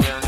Yeah.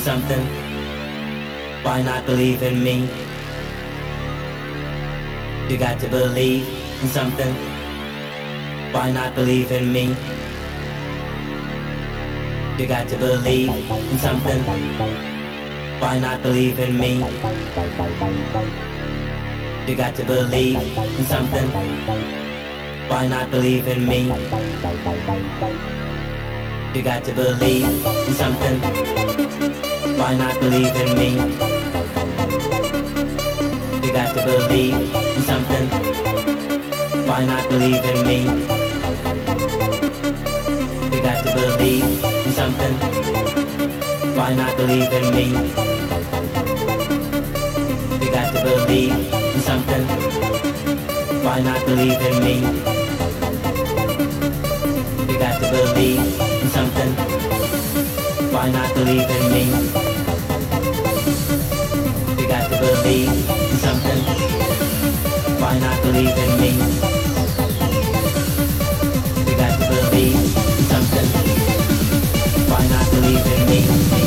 something? Why not believe in me? You got to believe in something. Why not believe in me? You got to believe in something. Why not believe in me? You got to believe in something. Why not believe in me? You got to believe in something. Why not believe in me? You got to believe in something. Why not believe in me? You got to believe in something. Why not believe in me? You got to believe in something. Why not believe in me? You got to believe. Why not believe in me? You got to believe in something. Why not believe in me? You got to believe in something. Why not believe in me?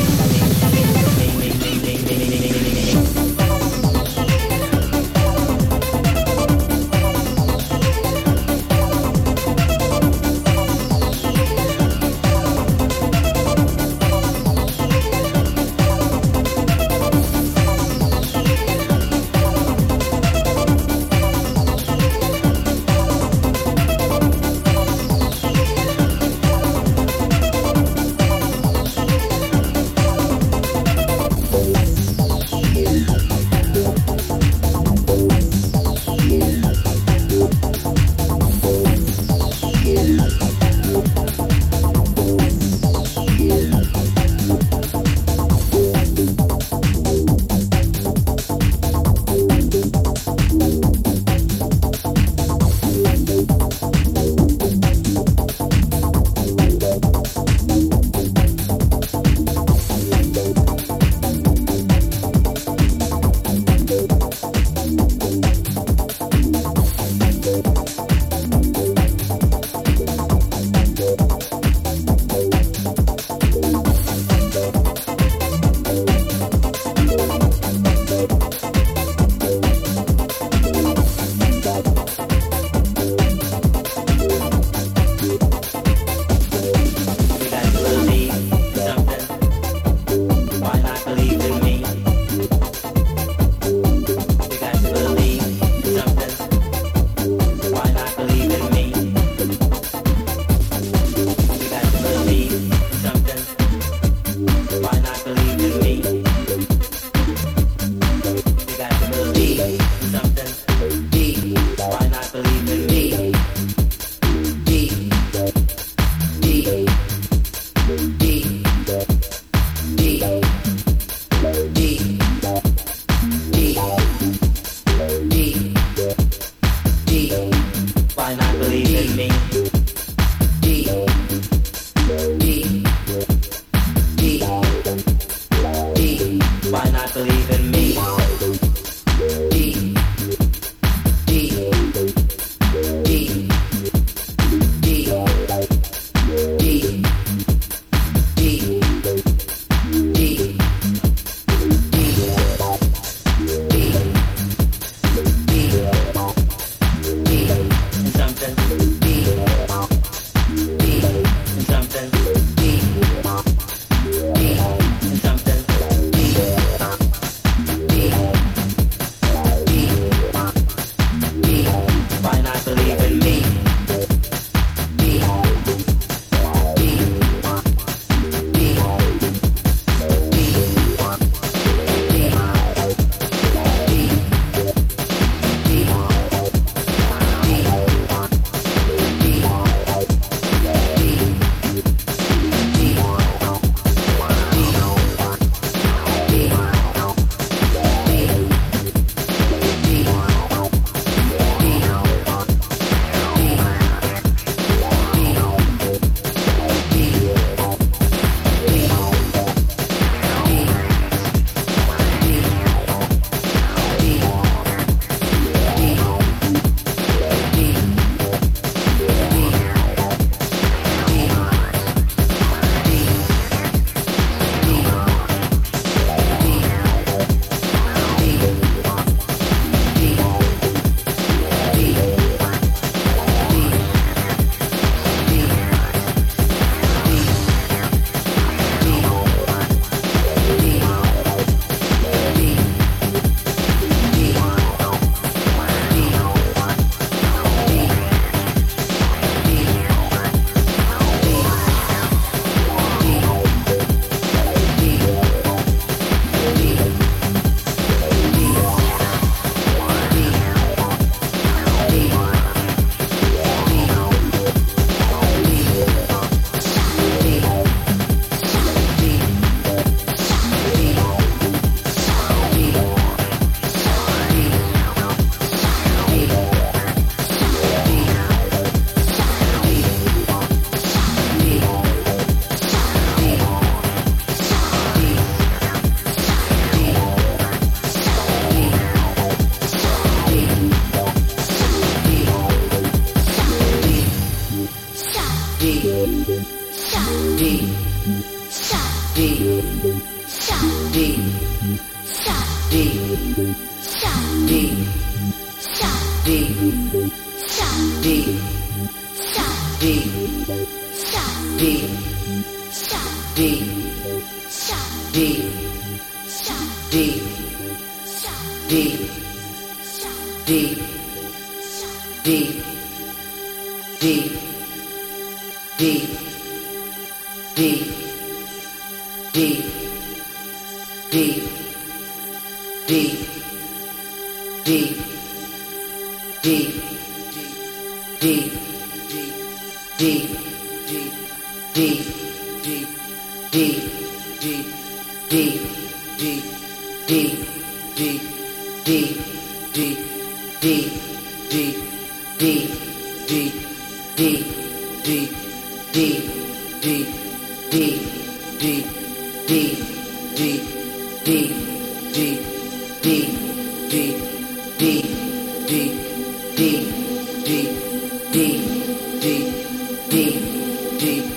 D